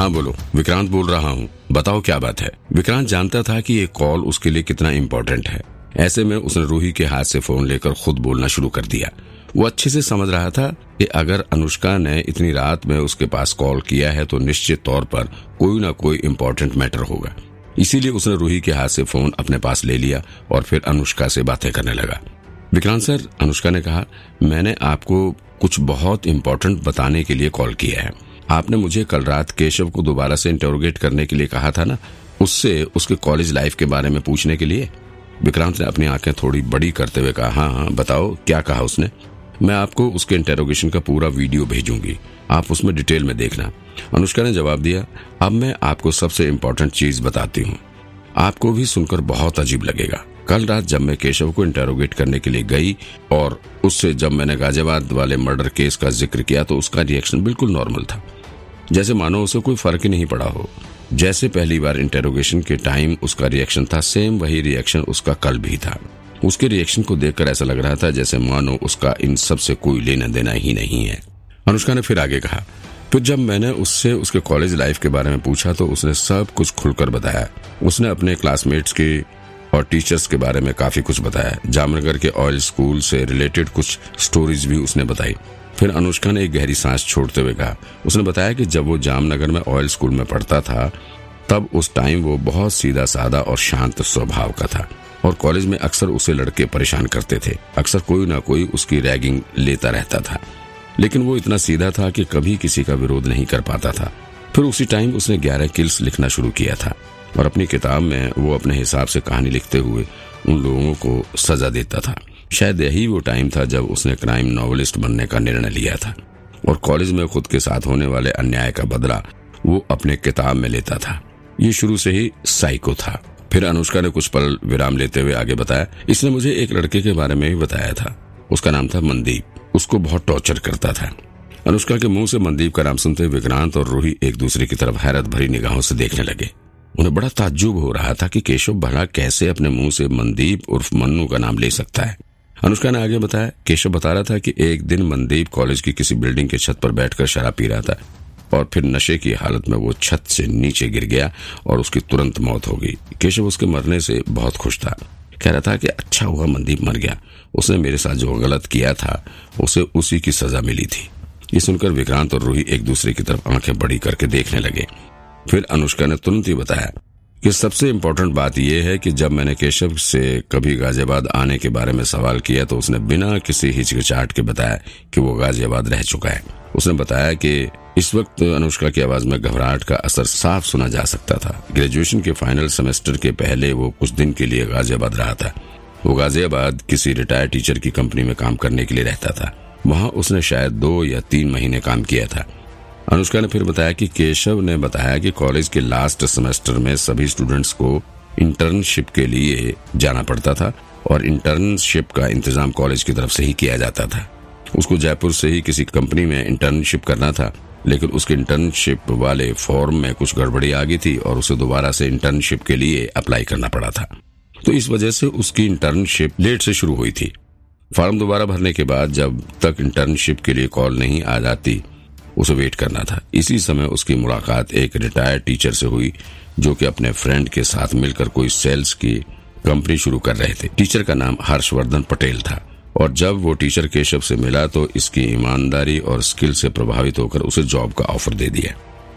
हाँ बोलो। विक्रांत बोल रहा हूँ। बताओ क्या बात है? विक्रांत जानता था कि ये कॉल उसके लिए कितना इम्पोर्टेंट है। ऐसे में उसने रूही के हाथ से फ़ोन लेकर खुद बोलना शुरू कर दिया। वो अच्छे से समझ रहा था कि अगर अनुष्का ने इतनी रात में उसके पास कॉल किया है तो निश्चित तौर पर कोई ना कोई इम्पोर्टेंट मैटर होगा। इसीलिए उसने रूही के हाथ से फ़ोन अपने पास ले लिया और फिर अनुष्का से बातें करने लगा। विक्रांत सर, अनुष्का ने कहा, मैंने आपको कुछ बहुत इम्पोर्टेंट बताने के लिए कॉल किया है। आपने मुझे कल रात केशव को दोबारा से इंटरोगेट करने के लिए कहा था ना? उससे उसके कॉलेज लाइफ के बारे में पूछने के लिए। विक्रांत ने अपनी आँखें थोड़ी बड़ी करते हुए कहा हाँ हाँ बताओ, क्या कहा उसने? मैं आपको उसके इंटेरोगेशन का पूरा वीडियो भेजूँगी। आप उसमें डिटेल में देखना। अनुष्का ने जवाब दिया, अब मैं आपको सबसे इम्पोर्टेंट चीज़ बताती हूँ। आपको भी सुनकर बहुत अजीब लगेगा। कल रात जब मैं केशव को इंटेरोगेट करने के लिए गई और उससे जब मैंने गाजियाबाद वाले मर्डर केस का ज़िक्र किया तो उसका रिएक्शन बिल्कुल नॉर्मल था। जैसे मानो उसे कोई फ़र्क ही नहीं पड़ा हो। जैसे पहली बार इंटेरोगेशन के टाइम उसका रिएक्शन था सेम वही रिएक्शन उसका कल भी था। उसके रिएक्शन को देखकर ऐसा लग रहा था जैसे मानो उसका इन सबसे कोई लेना देना ही नहीं है। अनुष्का ने फिर आगे कहा, फिर जब मैंने उससे उसके कॉलेज लाइफ के बारे में पूछा तो उसने सब कुछ खुलकर बताया। उसने अपने क्लासमेट्स के और टीचर्स के बारे में काफ़ी कुछ बताया। जामनगर के ऑयल स्कूल से रिलेटेड कुछ स्टोरीज भी उसने बताई। फिर अनुष्का ने एक गहरी सांस छोड़ते हुए कहा। उसने बताया कि जब वो जामनगर में ऑयल स्कूल में पढ़ता था, तब उस टाइम वो बहुत सीधा, सादा और शांत स्वभाव का था और कॉलेज में अक्सर उसे लड़के परेशान करते थे। अक्सर कोई ना कोई उसकी रैगिंग लेता रहता था। लेकिन वो इतना सीधा था कि कभी किसी का विरोध नहीं कर पाता था। फिर उसी टाइम उसने ग्यारह किल्स लिखना शुरू किया था। और अपनी किताब में वो अपने हिसाब से कहानी लिखते हुए उन लोगों को सजा देता था। शायद यही वो टाइम था जब उसने क्राइम नॉवलिस्ट बनने का निर्णय लिया था और कॉलेज में खुद के साथ होने वाले अन्याय का बदला वो अपने किताब में लेता था। ये शुरू से ही साइको था। फिर अनुष्का ने कुछ पल विराम लेते हुए आगे बताया, इसने मुझे एक लड़के के बारे में बताया था। उसका नाम था मनदीप उसको बहुत टॉर्चर करता था। अनुष्का के मुँह से मनदीप का नाम सुनते विक्रांत और रूही एक दूसरे की तरफ़ हैरत भरी निगाहों से देखने लगे। उन्हें बड़ा ताज्जुब हो रहा था कि केशव भला कैसे अपने मुँह से मनदीप उर्फ़ मन्नू का नाम ले सकता है। अनुष्का ने आगे बताया, केशव बता रहा था कि एक दिन मनदीप कॉलेज की किसी बिल्डिंग के छत पर बैठकर शराब पी रहा था और फिर नशे की हालत में वो छत से नीचे गिर गया और उसकी तुरंत मौत हो गई। केशव उसके मरने से बहुत खुश था। कह रहा था कि अच्छा हुआ मनदीप मर गया। उसने मेरे साथ जो गलत किया था, उसे उसी की सजा मिली थी। ये सुनकर विक्रांत और रूही एक दूसरे की तरफ़ आँखें बड़ी करके देखने लगे। फिर अनुष्का ने तुरंत ही बताया कि सबसे इम्पोर्टेंट बात यह है कि जब मैंने केशव से कभी गाजियाबाद आने के बारे में सवाल किया तो उसने बिना किसी हिचकिचाहट के बताया कि वो गाजियाबाद रह चुका है। उसने बताया कि इस वक्त अनुष्का की आवाज़ में घबराहट का असर साफ़ सुना जा सकता था। ग्रेजुएशन के फाइनल सेमेस्टर के पहले वो कुछ दिन के लिए गाजियाबाद रहा था। वो गाजियाबाद किसी रिटायर्ड टीचर की कंपनी में काम करने के लिए रहता था। वहाँ उसने शायद दो या तीन महीने काम किया था। अनुष्का ने फिर बताया कि केशव ने बताया कि कॉलेज के लास्ट सेमेस्टर में सभी स्टूडेंट्स को इंटर्नशिप के लिए जाना पड़ता था और इंटर्नशिप का इंतज़ाम कॉलेज की तरफ़ से ही किया जाता था। उसको जयपुर से ही किसी कंपनी में इंटर्नशिप करना था, लेकिन उसके इंटर्नशिप वाले फॉर्म में कुछ गड़बड़ी आ गई थी और उसे दोबारा से इंटर्नशिप के लिए अप्लाई करना पड़ा था। तो इस वजह से उसकी इंटर्नशिप लेट से शुरू हुई थी। फॉर्म दोबारा भरने के बाद जब तक इंटर्नशिप के लिए कॉल नहीं आ जाती उसे वेट करना था। इसी समय उसकी मुलाकात एक रिटायर्ड टीचर से हुई, जो कि अपने फ्रेंड के साथ मिलकर कोई सेल्स की कंपनी शुरू कर रहे थे। टीचर का नाम हर्षवर्धन पटेल था। और जब वो टीचर केशव से मिला तो इसकी ईमानदारी और स्किल से प्रभावित होकर उसे जॉब का ऑफ़र दे दिया।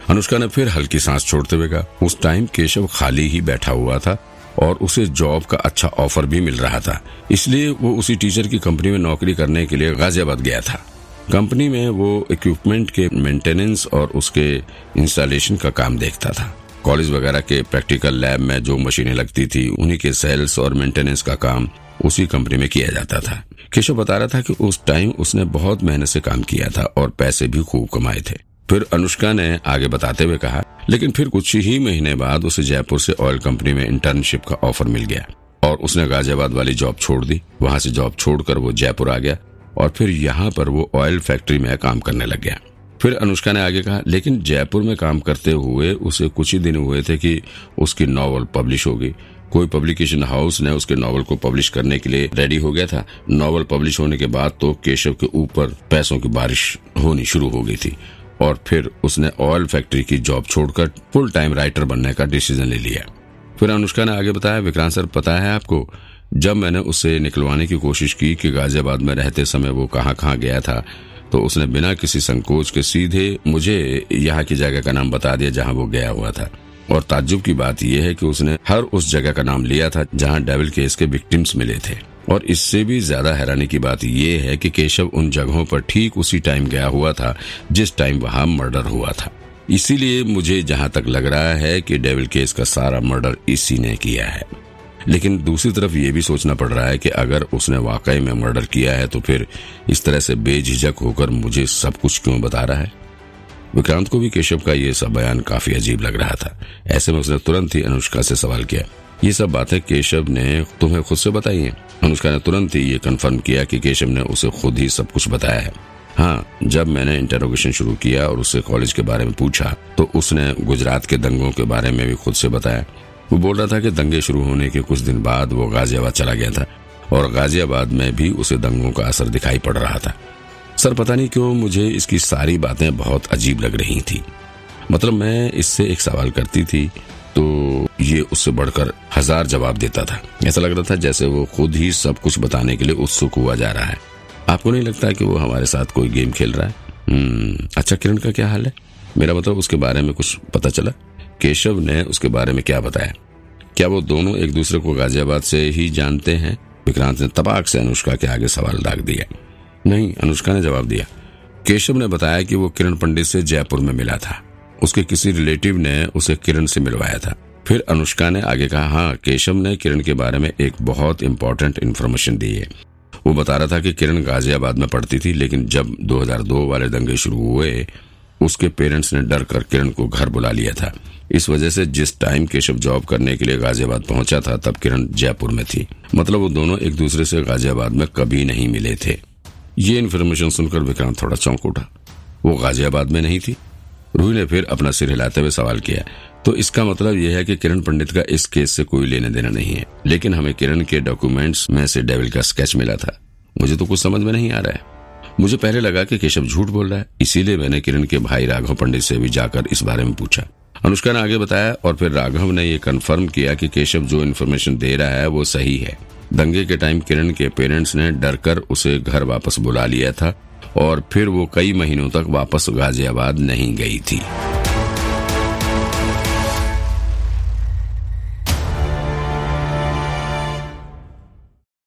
अनुष्का ने फिर हल्की सांस छोड़ते हुए कहा, उस टाइम केशव खाली ही बैठा हुआ था और उसे जॉब का अच्छा ऑफ़र भी मिल रहा था। इसलिए वो उसी टीचर की कंपनी में नौकरी करने के लिए गाजियाबाद गया था। कंपनी में वो इक्विपमेंट के मेंटेनेंस और उसके इंस्टॉलेशन का काम देखता था। कॉलेज वगैरह के प्रैक्टिकल लैब में जो मशीनें लगती थी, उन्हीं के सेल्स और मेंटेनेंस का काम उसी कंपनी में किया जाता था। केशव बता रहा था कि उस टाइम उसने बहुत मेहनत से काम किया था और पैसे भी खूब कमाए थे। फिर अनुष्का ने आगे बताते हुए कहा, लेकिन फिर कुछ ही महीने बाद उसे जयपुर से ऑयल कंपनी में इंटर्नशिप का ऑफ़र मिल गया और उसने गाजियाबाद वाली जॉब छोड़ दी। वहाँ से जॉब छोड़कर वो जयपुर आ गया और फिर यहाँ पर वो ऑयल फैक्ट्री में काम करने लग गया। फिर अनुष्का ने आगे कहा, लेकिन जयपुर में काम करते हुए, उसे कुछ ही दिन हुए थे कि उसकी नॉवल पब्लिश हो गई कोई पब्लिकेशन हाउस ने उसके नॉवल को पब्लिश करने के लिए रेडी हो गया था। नॉवल पब्लिश होने के बाद तो केशव के ऊपर पैसों की बारिश होनी शुरू हो गई थी। और फिर उसने ऑयल फैक्ट्री की जॉब छोड़कर फुल टाइम राइटर बनने का डिसीज़न ले लिया। फिर अनुष्का ने आगे बताया, विक्रांत सर, पता है आपको जब मैंने उसे निकलवाने की कोशिश की कि गाजियाबाद में रहते समय वो कहाँ कहाँ गया था तो उसने बिना किसी संकोच के सीधे मुझे यहाँ की जगह का नाम बता दिया जहाँ वो गया हुआ था। और ताज्जुब की बात यह है कि उसने हर उस जगह का नाम लिया था जहाँ डेविल केस के विक्टिम्स मिले थे। और इससे भी ज़्यादा हैरानी की बात यह है कि केशव उन जगहों पर ठीक उसी टाइम गया हुआ था जिस टाइम वहाँ मर्डर हुआ था। इसीलिए मुझे जहाँ तक लग रहा है कि डेविल केस का सारा मर्डर इसी ने किया है। लेकिन दूसरी तरफ़ ये भी सोचना पड़ रहा है कि अगर उसने वाकई में मर्डर किया है तो फिर इस तरह से बेझिझक होकर मुझे सब कुछ क्यों बता रहा है? विक्रांत को भी केशव का ये सब बयान काफ़ी अजीब लग रहा था। ऐसे में उसने तुरंत ही अनुष्का से सवाल किया। ये सब बातें केशव ने तुम्हें खुद से बताई हैं? अनुष्का ने तुरंत ही ये कंफर्म किया कि केशव ने उसे खुद ही सब कुछ बताया है। हाँ जब मैंने इंटरोगेशन शुरू किया और उससे कॉलेज के बारे में पूछा तो उसने गुजरात के दंगों के बारे में भी खुद से बताया। वो बोल रहा था कि दंगे शुरू होने के कुछ दिन बाद वो गाजियाबाद चला गया था और गाजियाबाद में भी उसे दंगों का असर दिखाई पड़ रहा था। सर पता नहीं क्यों मुझे इसकी सारी बातें बहुत अजीब लग रही थी। मतलब मैं इससे एक सवाल करती थी तो ये उससे बढ़कर हज़ार जवाब देता था। ऐसा लग रहा था जैसे वो खुद ही सब कुछ बताने के लिए उत्सुक हुआ जा रहा है। आपको नहीं लगता कि वो हमारे साथ कोई गेम खेल रहा है? हम्म, अच्छा किरण का क्या हाल है? मेरा मतलब उसके बारे में कुछ पता चला? केशव ने उसके बारे में क्या बताया? क्या वो दोनों एक दूसरे को गाजियाबाद से ही जानते हैं? विक्रांत ने तबाक से अनुष्का के आगे सवाल दाग दिया। नहीं, अनुष्का ने जवाब दिया। केशव ने बताया कि वो किरण पंडित से जयपुर में मिला था। उसके किसी रिलेटिव ने उसे किरण से मिलवाया था। फिर अनुष्का ने आगे कहा हाँ केशव ने किरण के बारे में एक बहुत इम्पोर्टेंट इन्फॉर्मेशन दी है। वो बता रहा था कि किरण गाजियाबाद में पढ़ती थी, लेकिन जब 2002 वाले दंगे शुरू हुए उसके पेरेंट्स ने डर कर किरण को घर बुला लिया था। इस वजह से जिस टाइम केशव जॉब करने के लिए गाजियाबाद पहुँचा था, तब किरण जयपुर में थी। मतलब वो दोनों एक दूसरे से गाजियाबाद में कभी नहीं मिले थे। ये इन्फॉर्मेशन सुनकर विक्रांत थोड़ा चौंक उठा। वो गाजियाबाद में नहीं थी। रूही ने फिर अपना सिर हिलाते हुए सवाल किया। तो इसका मतलब यह है कि किरण पंडित का इस केस से कोई लेने देना नहीं है। लेकिन हमें किरण के डॉक्यूमेंट्स में से डेविल का स्केच मिला था। मुझे तो कुछ समझ में नहीं आ रहा है। मुझे पहले लगा कि केशव झूठ बोल रहा है, इसीलिए मैंने किरण के भाई राघव पंडित से भी जाकर इस बारे में पूछा। अनुष्का ने आगे बताया और फिर राघव ने ये कंफर्म किया कि केशव जो इन्फॉर्मेशन दे रहा है, वो सही है। दंगे के टाइम किरण के पेरेंट्स ने डरकर उसे घर वापस बुला लिया था और फिर वो कई महीनों तक वापस गाजियाबाद नहीं गई थी।